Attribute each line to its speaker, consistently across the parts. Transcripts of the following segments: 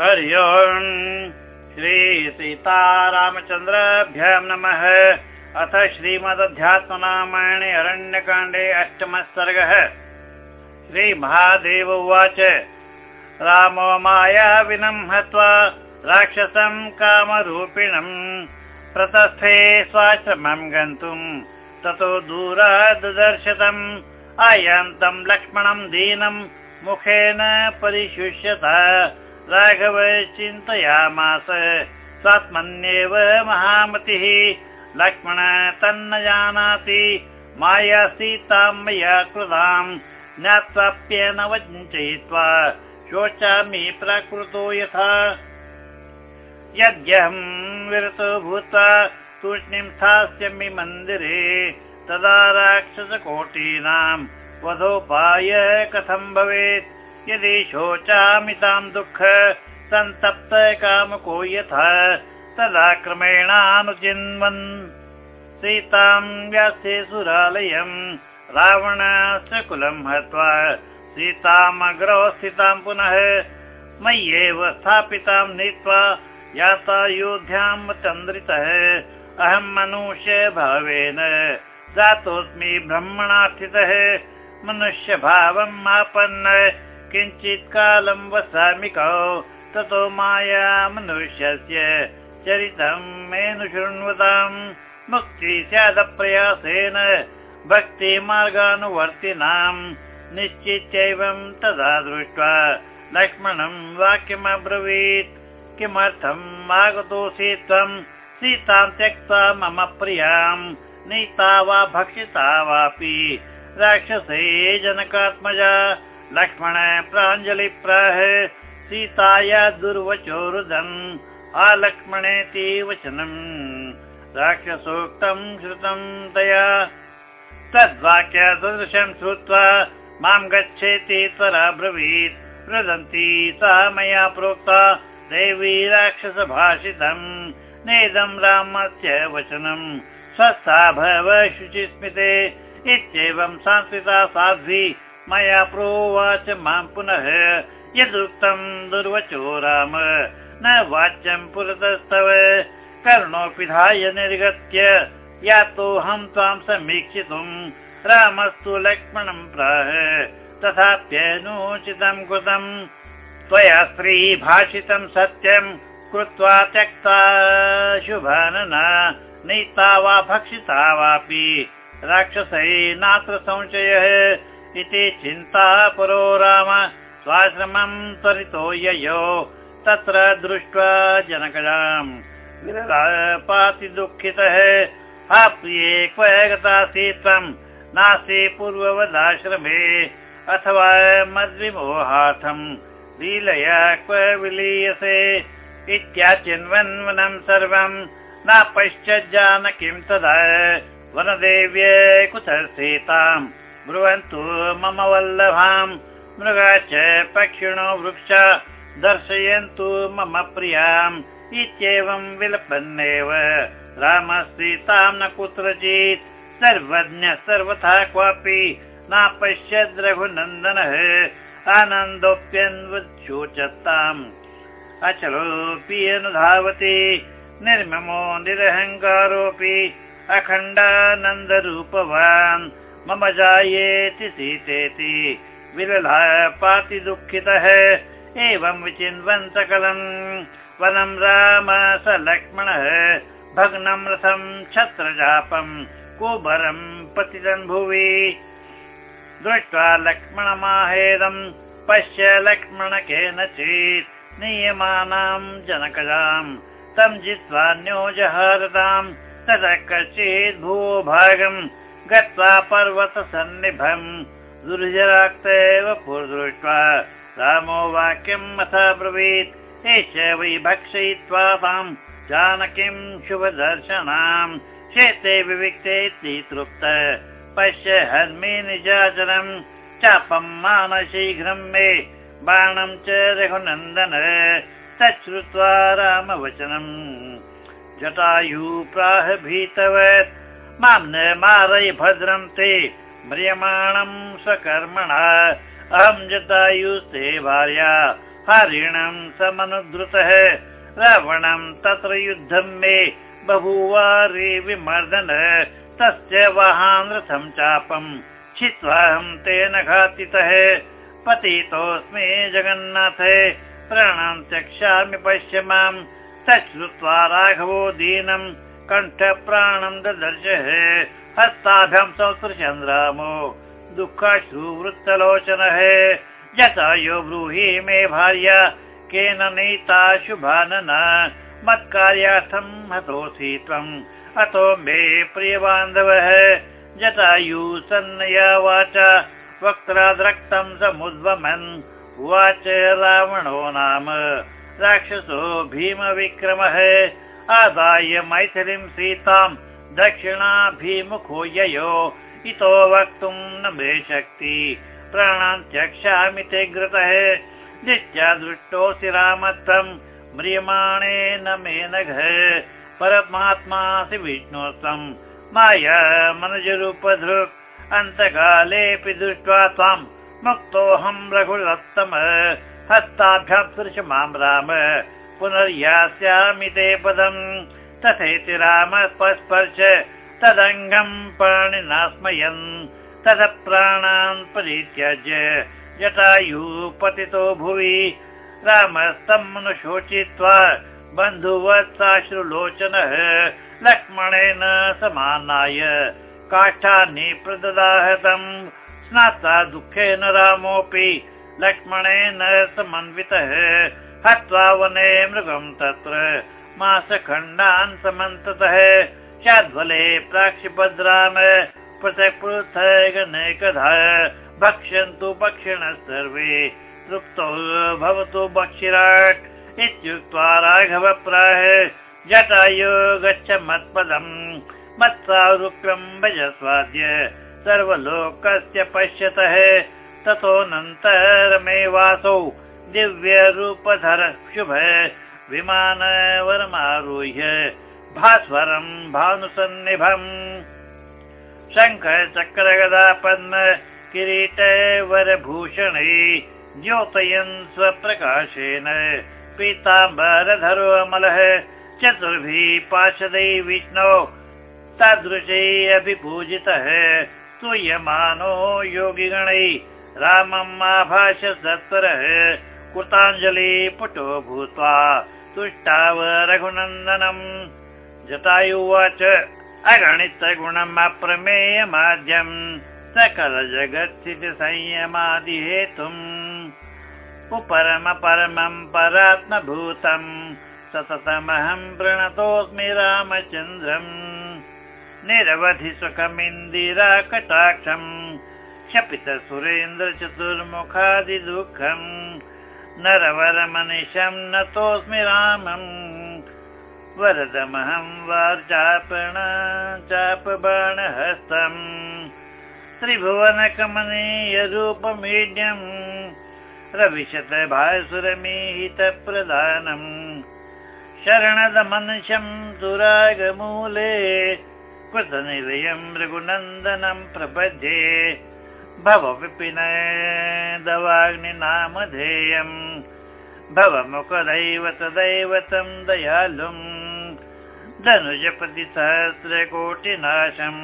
Speaker 1: हरि ओम् श्रीसीतारामचन्द्राभ्यां नमः। अथ श्रीमदध्यात्मरामायणे अरण्यकाण्डे अष्टमः सर्गः। श्रीमहादेव उवाच। रामो मायाविनं हत्वा राक्षसं कामरूपिणम् प्रतस्थे स्वाश्रमं गन्तुम् ततो दूराददर्शतम् आयान्तम् लक्ष्मणं दीनं मुखेन परिशुष्यत राघव चिन्तयामास। स्वात्मन्येव महामतिः। लक्ष्मण तन्न जानाति। माया सीतां मया कृताम् ज्ञात्वाप्येन वञ्चयित्वा शोचामि प्राकृतो यथा। यद्यहं विरतो भूत्वा तूष्णीं स्थास्यामि मन्दिरे। तदा राक्षसकोटीनां वधोपाय कथं भवेत् यदि शोचामि तां दुःख सन्तप्त कामको यथा तदा क्रमेणानुचिन्वन् सीतां व्यासे सुरालयम् रावणस्य कुलं हत्वा सीतामग्रवस्थितां पुनः मय्येव स्थापितां नीत्वा यातायोध्यां चन्द्रितः। अहं मनुष्य भावेन जातोऽस्मि ब्रह्मणार्थितः मनुष्यभावम् आपन्न किञ्चित् कालं वसामि कौ ततो माया मनुष्यस्य चरितं मेनु शृण्वताम् मुक्ति स्यादप्रयासेन भक्तिमार्गानुवर्तिनाम् निश्चित्यैवं तदा दृष्ट्वा लक्ष्मणं वाक्यमब्रवीत्। किमर्थम् आगतोऽसि त्वं? सीतां त्यक्त्वा मम प्रियां नीता वा भक्षिता वापि राक्षसे जनकात्मजा लक्ष्मण प्राञ्जलिप्राह सीताया दुर्वचो रुदन् आलक्ष्मणेति वचनम् राक्षसोक्तं श्रुतं तया। तद्वाक्य सदृशं श्रुत्वा मां गच्छेति त्वरा ब्रवीत्। रुदन्ती सा मया प्रोक्ता देवी राक्षसभाषितम्। नेदं रामस्य वचनम्। स्वस्था भव शुचिस्मिते। इत्येवं संस्कृता साध्वी मया प्रोवाच मां पुनः यदुक्तं दुर्वचो राम न वाच्यं पुरतस्तव। कर्णोऽपि धाय निर्गत्य यातोऽहं त्वां समीक्षितुम् रामस्तु लक्ष्मणं प्राह तथाप्यनूचितं कृतं। त्वया स्त्री भाषितं सत्यं कृत्वा त्यक्ता शुभानना नीता वा भक्षिता वापि। राक्षसै नात्र संशयः इति चिन्ता परो राम। स्वाश्रमं त्वरितो ययो। तत्र दृष्ट्वा जनकजाम्। पाति दुःखितः। हा प्रिये क्व गतासि त्वं। नास्ति पूर्ववदाश्रमे। अथवा मद्विमोहार्थं। लीलया क्व विलीयसे। इत्याचिन्वन्वनं सर्वं। न पश्चात् जानकीं तदा। वनदेव्य कुतः सीताम् ब्रुवन्तु मम वल्लभाम्। मृगा च पक्षिणो वृक्ष दर्शयन्तु मम प्रियाम्। इत्येवं विलपन्नेव। रामसीतां न कुत्रचित्। सर्वज्ञ सर्वथा क्वापि न पश्यद् रघुनन्दनः। आनन्दोऽप्यन्वशोचताम् अचलोऽपि अनुधावति। निर्ममो निरहङ्कारोऽपि अखण्डानन्दरूपवान् मम जायेति सीतेति विरला पाति दुःखितः। एवं विचिन्वन् सकलम् वनं राम स लक्ष्मणः भग्नं रथं छत्रजापम् कुबरं पतितं भुवि दृष्ट्वा लक्ष्मणमाहेदम् पश्य लक्ष्मण केनचित् नियमानां जनकजाम् तं जित्वा न्योजहारताम् ततः कश्चित् भूभागम् गत्वा पर्वतसन्निभम् दुर्जराक्तेव पुर्दृष्ट्वा रामो वाक्यम् अथ ब्रवीत् एष वै भक्षयित्वा ताम् जानकीं शुभदर्शनाम्। शेते विविक्ते तृप्त पश्य हर्मि निजाचरम् चापम् मान शीघ्रं मे बाणं च रघुनन्दन तच्छ्रुत्वा रामवचनम्। जटायु प्राह भीतवत् मां न मारय भद्रं ते म्रियमाणं स्वकर्मणा। अहं जतायुस्ते भार्या हरिणं समनुद्रुतः। रावणं तत्र युद्धं मे बभूवारे विमर्दन। तस्य वाहान् रथं चापम् छित्त्वाहं तेन घातितः। पतितोऽस्मि जगन्नाथे प्राणां त्यक्ष्यामि पश्य मां। तच्छ्रुत्वा राघवो दीनं कण्ठप्राणं ददर्शः हस्ताभ्यां संसृशन्द्रामो दुःखाश्रुवृत्तलोचनः यथा यो ब्रूहि मे भार्या केन नीता शुभानन मत्कार्यार्थं हतोऽसि त्वम्। अतो मे प्रियबान्धवः जटायु सन्नया वाचा वक्त्राद्रक्तं समुद्वमन् उवाच रावणो नाम। राक्षसो भीमविक्रमः आदाय मैथिलीं सीतां दक्षिणाभिमुखो ययो। इतो वक्तुं न मे शक्ति। प्राणान् त्यक्ष्यामि ते घृतः। नित्या दृष्टोऽसि रामत्वं म्रियमाणेन मेनघ परमात्मासि विष्णोत्वं माया मनजरूपधृक्। अन्तकालेऽपि दृष्ट्वा त्वां मुक्तोऽहं रघुरत्तम हस्ताभ्यां सृश मां राम पुनर्यास्यामि ते पदम्। तथेति राम स्पर्श तदङ्गं पाणिना स्मयन् तद प्राणान् परित्यज्य। जटायु पतितो भुवि रामस्तमनुशोचित्वा बन्धुवत्साश्रुलोचनः लक्ष्मणेन समानाय। काष्ठानि प्रददाहतम्। स्नात्वा दुःखेन रामोऽपि लक्ष्मणेन समन्वितः हत्वा वने मृगं तत्र। मासखण्डान् समन्ततः। शाद्वले प्राक्षिपद्राम। पृथक् पृथगनेकधा भक्ष्यन्तु पक्षिणः सर्वे तृप्तो भवतु भक्षिराट्। इत्युक्त्वा राघव प्राह जटायो गच्छ मत्पदम्। मत्सारूप्यम् भजस्वाद्य। सर्वलोकस्य पश्यतः। ततोऽनन्तरमेवासौ दिव्यरूपधर शुभ विमानवरमारुह्य भास्वरं भानुसन्निभम्। शङ्खचक्रगदा पद्म किरीटवरभूषणे द्योतयन् स्वप्रकाशेन। पीताम्बरधरो अमलः चतुर्भिः पार्षदै विष्णो तादृशै अभिपूजितः। स्तूयमानो योगिगणै रामम् आभाष सत्वरः कृताञ्जलि पुटो भूत्वा तुष्टाव रघुनन्दनम् जटायुवाच अगणितगुणम् अप्रमेयमाद्यम् सकल जगत्स्थिति संयमादिहेतुम् उपरम परमम् परात्मभूतम्। सततमहं प्रणतोऽस्मि रामचन्द्रम्। निरवधि सुखमिन्दिरा कटाक्षम् क्षपित सुरेन्द्र चतुर्मुखादिदुःखम् नरवरमनिशं नतोऽस्मि रामम् वरदमहं वार्चापण चापबाणहस्तम्। त्रिभुवनकमनीयरूपमीड्यम्। रविशत भासुरमीहितप्रदानम् शरणदमनुषं दुरागमूले। कृतनिलयं रघुनन्दनं प्रपद्ये भव विपिन दवाग्निनामधेयम् भवमुखदैव तदैवतं दयालुम् धनुजपति सहस्रकोटिनाशम्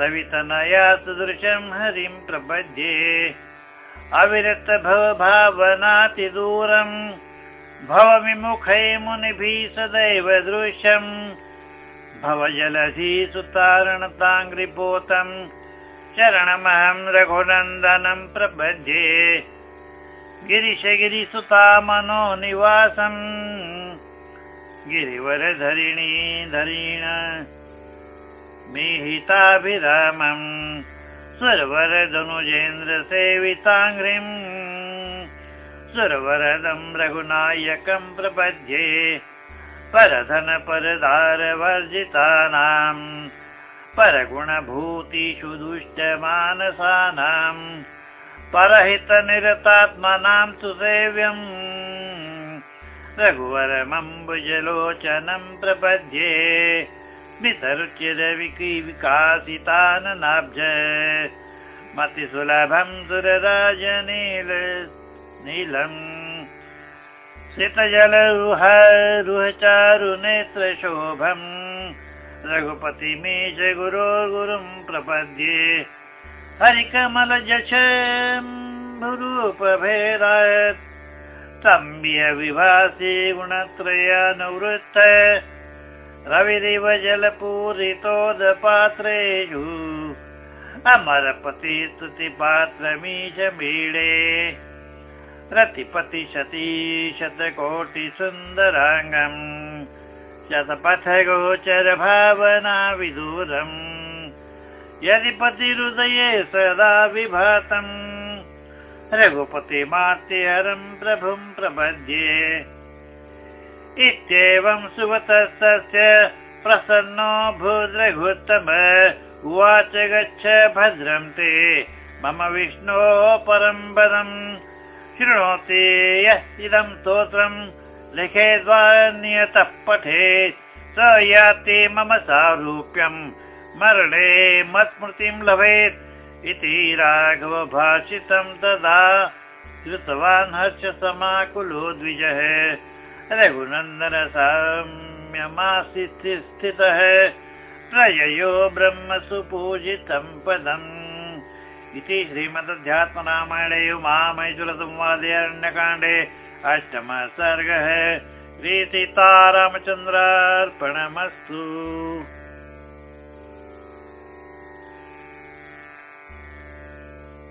Speaker 1: रवितनया सदृशं हरिं प्रपद्ये अविरत भव भावनातिदूरम् भवविमुखै मुनिभिः सदैव दृश्यम् भव जलधि शरणमहं रघुनन्दनं प्रपद्ये गिरिशगिरिसुता मनो निवासम्। गिरिवरधरिणी धरीण। मिहिताभिरामम् सुरवरधनुजेन्द्र सेविताङ्घ्रिम् सुरवरदं रघुनायकं प्रपद्ये। परधन परधारवर्जितानाम् परगुणभूतिषु दुष्टमानसानाम् परहितनिरतात्मनां तु सेव्यम्। रघुवरमम्बुजलोचनं प्रपद्ये विकासिताननाब्ज। मतिसुलभं सुरराजनील नीलम्। सितजलरुहरुहचारुनेत्रशोभम् रघुपतिमीश गुरो गुरुं प्रपद्ये। हरिकमलजश स्तम्भ्य विभासि गुणत्रयानुवृत्त। रविरिव जलपूरितोदपात्रेषु अमरपति स्तुतिपात्रमीश मीडे रतिपति सती शतकोटिसुन्दराङ्गम् शतपथ गोचर भावना विदूरम् यदि पतिहृदये सदा विभातम् रघुपतिमात्यहरम् प्रभुम् प्रपद्ये। इत्येवं सुवतस्तस्य प्रसन्नो भूद्रघुत्तम उवाच गच्छ भद्रं ते। मम विष्णो परम्परम् शृणोति यः इदं स्तोत्रम् लिखेद्वा नियतः पठेत् स याति मम सारूप्यम्। मरणे मत्स्मृतिं लभेत् इति राघव भाषितं तदा श्रुतवान् हर्ष समाकुलो द्विजः। रघुनन्दन साम्यमासि स्थितः। प्रययो ब्रह्म सुपूजितं पदम्। इति श्रीमदध्यात्मरामायणे उमामैजुलसंवादे अरण्यकाण्डे अष्टमः सर्गः श्रीसीतारामचन्द्रार्पणमस्तु